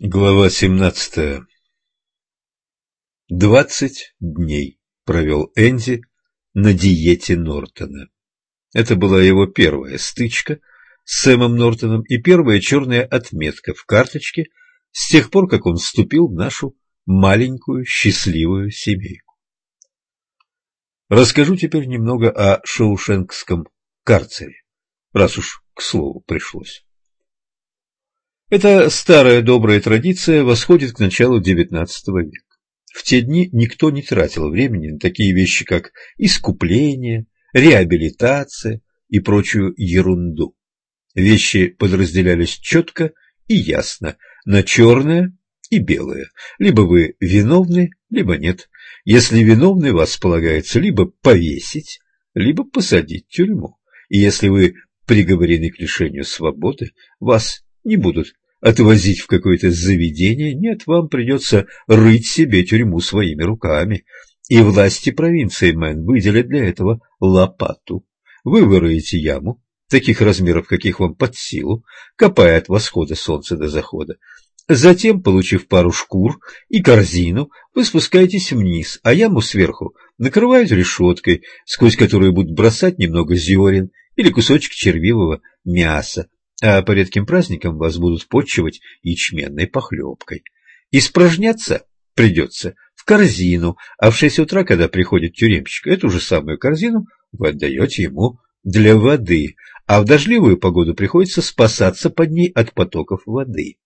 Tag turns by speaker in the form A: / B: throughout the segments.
A: Глава семнадцатая Двадцать дней провел Энди на диете Нортона. Это была его первая стычка с Сэмом Нортоном и первая черная отметка в карточке с тех пор, как он вступил в нашу маленькую счастливую семейку. Расскажу теперь немного о Шоушенкском карцере, раз уж к слову пришлось. Эта старая добрая традиция восходит к началу XIX века. В те дни никто не тратил времени на такие вещи, как искупление, реабилитация и прочую ерунду. Вещи подразделялись четко и ясно на черное и белое. Либо вы виновны, либо нет. Если виновны, вас полагается либо повесить, либо посадить в тюрьму. И если вы приговорены к лишению свободы, вас не будут отвозить в какое-то заведение, нет, вам придется рыть себе тюрьму своими руками. И власти провинции Мэн выделят для этого лопату. Вы выроете яму, таких размеров, каких вам под силу, копая от восхода солнца до захода. Затем, получив пару шкур и корзину, вы спускаетесь вниз, а яму сверху накрывают решеткой, сквозь которую будут бросать немного зерен или кусочек червивого мяса, а по редким праздникам вас будут почивать ячменной похлебкой. Испражняться придется в корзину, а в шесть утра, когда приходит тюремщик, эту же самую корзину вы отдаете ему для воды, а в дождливую погоду приходится спасаться под ней от потоков воды.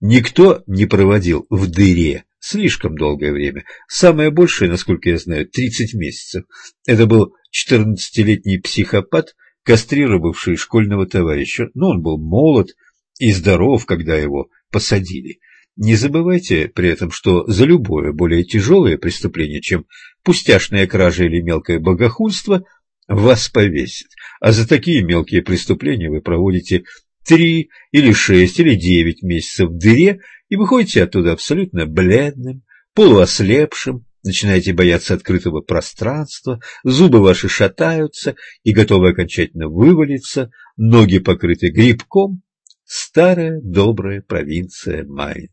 A: Никто не проводил в дыре слишком долгое время. Самое большее, насколько я знаю, 30 месяцев. Это был 14-летний психопат, кастрировавший школьного товарища, но он был молод и здоров, когда его посадили. Не забывайте при этом, что за любое более тяжелое преступление, чем пустяшная кража или мелкое богохульство, вас повесят, а за такие мелкие преступления вы проводите три или шесть или девять месяцев в дыре и выходите оттуда абсолютно бледным, полуослепшим, начинаете бояться открытого пространства, зубы ваши шатаются и готовы окончательно вывалиться, ноги покрыты грибком. Старая добрая провинция Майн.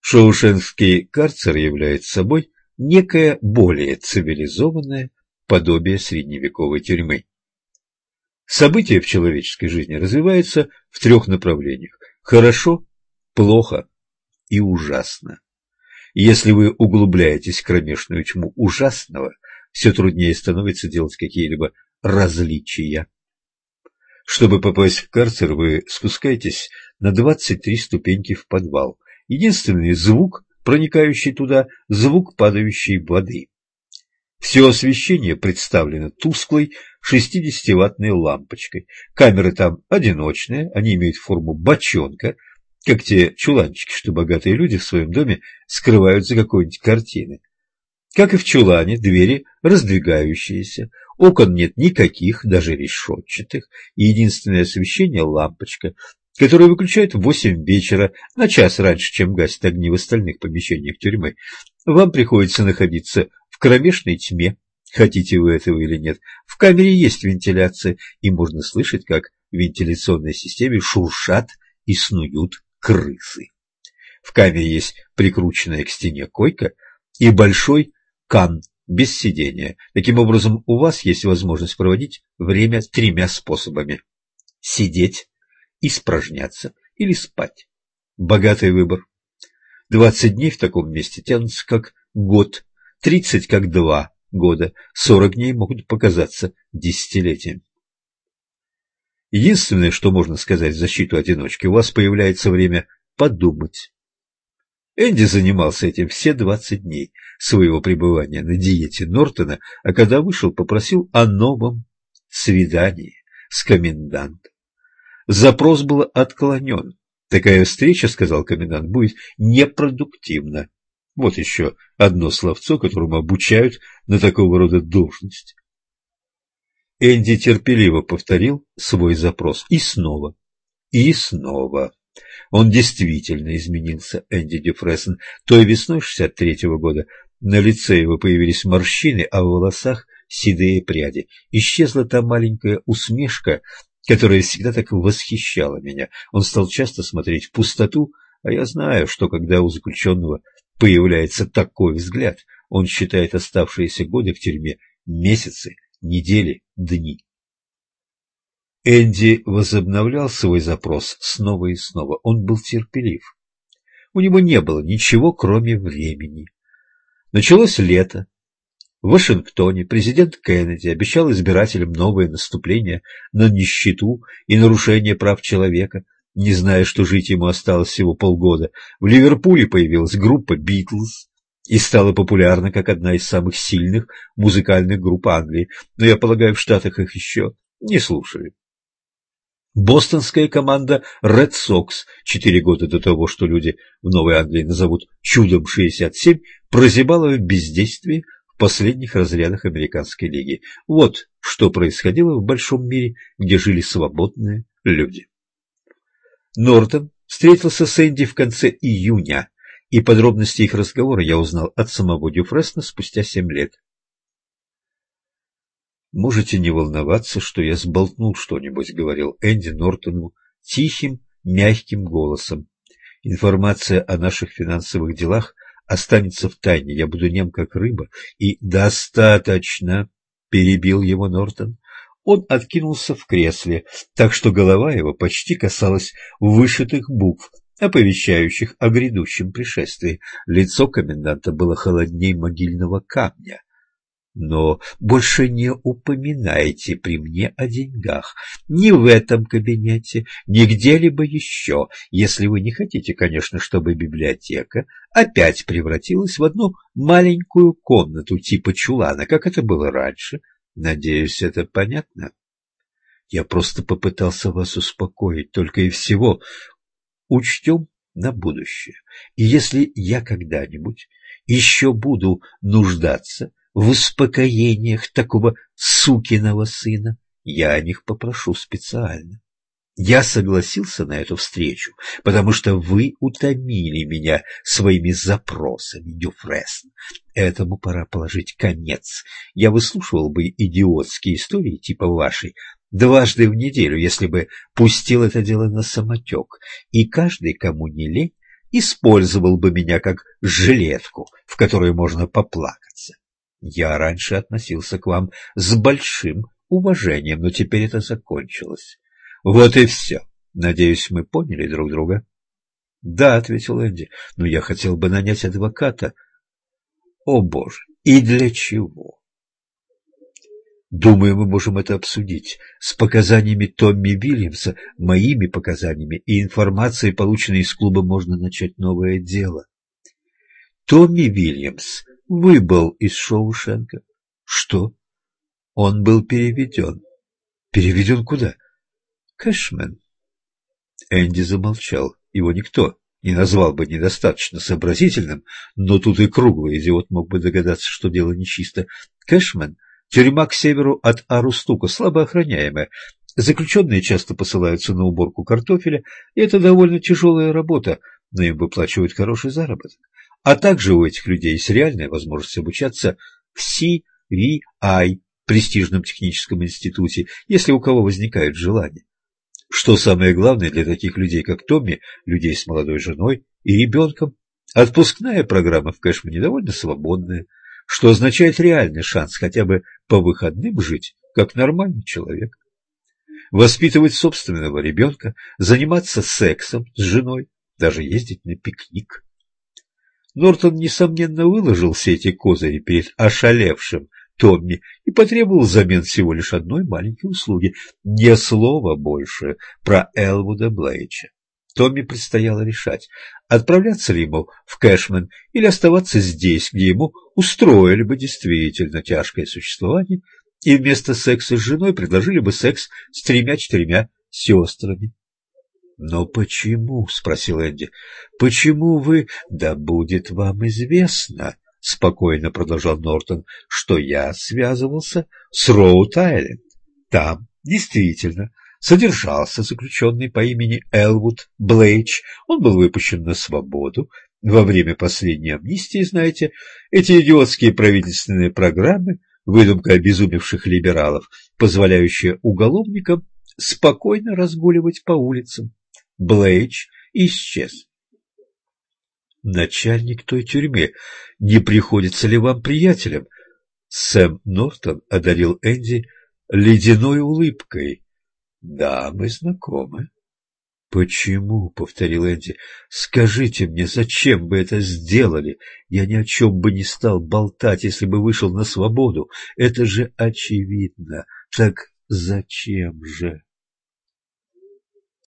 A: Шоушенский карцер является собой некое более цивилизованное подобие средневековой тюрьмы. События в человеческой жизни развиваются в трех направлениях – хорошо, плохо и ужасно. Если вы углубляетесь в кромешную тьму ужасного, все труднее становится делать какие-либо различия. Чтобы попасть в карцер, вы спускаетесь на 23 ступеньки в подвал. Единственный звук, проникающий туда, звук падающей воды. Все освещение представлено тусклой 60-ваттной лампочкой. Камеры там одиночные, они имеют форму бочонка – как те чуланчики, что богатые люди в своем доме скрывают за какой-нибудь картины. Как и в чулане, двери раздвигающиеся, окон нет никаких, даже решетчатых, и единственное освещение – лампочка, которую выключают в восемь вечера, на час раньше, чем гасят огни в остальных помещениях тюрьмы. Вам приходится находиться в кромешной тьме, хотите вы этого или нет. В камере есть вентиляция, и можно слышать, как в вентиляционной системе шуршат и снуют крысы. В камере есть прикрученная к стене койка и большой кан без сидения. Таким образом, у вас есть возможность проводить время тремя способами. Сидеть, испражняться или спать. Богатый выбор. Двадцать дней в таком месте тянутся как год, тридцать как два года, сорок дней могут показаться десятилетием. Единственное, что можно сказать в защиту одиночки, у вас появляется время подумать. Энди занимался этим все двадцать дней своего пребывания на диете Нортона, а когда вышел, попросил о новом свидании с комендантом. Запрос был отклонен. Такая встреча, сказал комендант, будет непродуктивна. Вот еще одно словцо, которому обучают на такого рода должность. Энди терпеливо повторил свой запрос. И снова. И снова. Он действительно изменился, Энди Дюфрессен. Той весной 63-го года на лице его появились морщины, а в волосах седые пряди. Исчезла та маленькая усмешка, которая всегда так восхищала меня. Он стал часто смотреть в пустоту, а я знаю, что когда у заключенного появляется такой взгляд, он считает оставшиеся годы в тюрьме месяцы, недели, дни. Энди возобновлял свой запрос снова и снова. Он был терпелив. У него не было ничего, кроме времени. Началось лето. В Вашингтоне президент Кеннеди обещал избирателям новое наступление на нищету и нарушение прав человека, не зная, что жить ему осталось всего полгода. В Ливерпуле появилась группа «Битлз», и стала популярна как одна из самых сильных музыкальных групп Англии, но я полагаю, в Штатах их еще не слушали. Бостонская команда Red Sox четыре года до того, что люди в Новой Англии назовут «Чудом-67», прозябала в бездействии в последних разрядах американской лиги. Вот что происходило в большом мире, где жили свободные люди. Нортон встретился с Энди в конце июня, и подробности их разговора я узнал от самого Дюфресна спустя семь лет. «Можете не волноваться, что я сболтнул что-нибудь», — говорил Энди Нортону тихим, мягким голосом. «Информация о наших финансовых делах останется в тайне. Я буду нем, как рыба». И «достаточно», — перебил его Нортон. Он откинулся в кресле, так что голова его почти касалась вышитых букв, оповещающих о грядущем пришествии. Лицо коменданта было холодней могильного камня. Но больше не упоминайте при мне о деньгах. Ни в этом кабинете, ни где-либо еще, если вы не хотите, конечно, чтобы библиотека опять превратилась в одну маленькую комнату типа чулана, как это было раньше. Надеюсь, это понятно? Я просто попытался вас успокоить, только и всего. Учтем на будущее. И если я когда-нибудь еще буду нуждаться в успокоениях такого сукиного сына, я о них попрошу специально. Я согласился на эту встречу, потому что вы утомили меня своими запросами, Дюфресн. Этому пора положить конец. Я выслушивал бы идиотские истории типа вашей дважды в неделю, если бы пустил это дело на самотек, и каждый, кому не лень, использовал бы меня как жилетку, в которой можно поплакаться. Я раньше относился к вам с большим уважением, но теперь это закончилось. Вот и все. Надеюсь, мы поняли друг друга. — Да, — ответил Энди, — но я хотел бы нанять адвоката. — О, Боже! И для чего? Думаю, мы можем это обсудить с показаниями Томми Вильямса, моими показаниями и информацией, полученной из клуба, можно начать новое дело. Томми Вильямс выбыл из Шоушенка. Что? Он был переведен. Переведен куда? Кэшмен. Энди замолчал. Его никто не назвал бы недостаточно сообразительным, но тут и круглый идиот мог бы догадаться, что дело нечисто. Кэшмен — тюрьма к северу от Арустука, слабо охраняемая. Заключенные часто посылаются на уборку картофеля, и это довольно тяжелая работа, но им выплачивают хороший заработок. А также у этих людей есть реальная возможность обучаться в CVI, престижном техническом институте, если у кого возникает желание. Что самое главное для таких людей, как Томми, людей с молодой женой и ребенком, отпускная программа в Кэшмане довольно свободная, что означает реальный шанс хотя бы по выходным жить, как нормальный человек. Воспитывать собственного ребенка, заниматься сексом с женой, даже ездить на пикник. Нортон, несомненно, выложил все эти козыри перед ошалевшим Томми и потребовал взамен всего лишь одной маленькой услуги – ни слова больше про Элвуда Блейча. Томми предстояло решать, отправляться ли ему в Кэшмен или оставаться здесь, где ему устроили бы действительно тяжкое существование, и вместо секса с женой предложили бы секс с тремя-четырьмя сестрами. «Но почему?» — спросил Энди. «Почему вы...» «Да будет вам известно», — спокойно продолжал Нортон, «что я связывался с Роуд-Айленд. Там, действительно, содержался заключенный по имени Элвуд Блейч. Он был выпущен на свободу во время последней амнистии, знаете, эти идиотские правительственные программы, выдумка обезумевших либералов, позволяющие уголовникам спокойно разгуливать по улицам. Блейч исчез. Начальник той тюрьмы, не приходится ли вам приятелем? Сэм Нортон одарил Энди ледяной улыбкой. Да, мы знакомы. «Почему?» — повторил Энди. «Скажите мне, зачем вы это сделали? Я ни о чем бы не стал болтать, если бы вышел на свободу. Это же очевидно. Так зачем же?»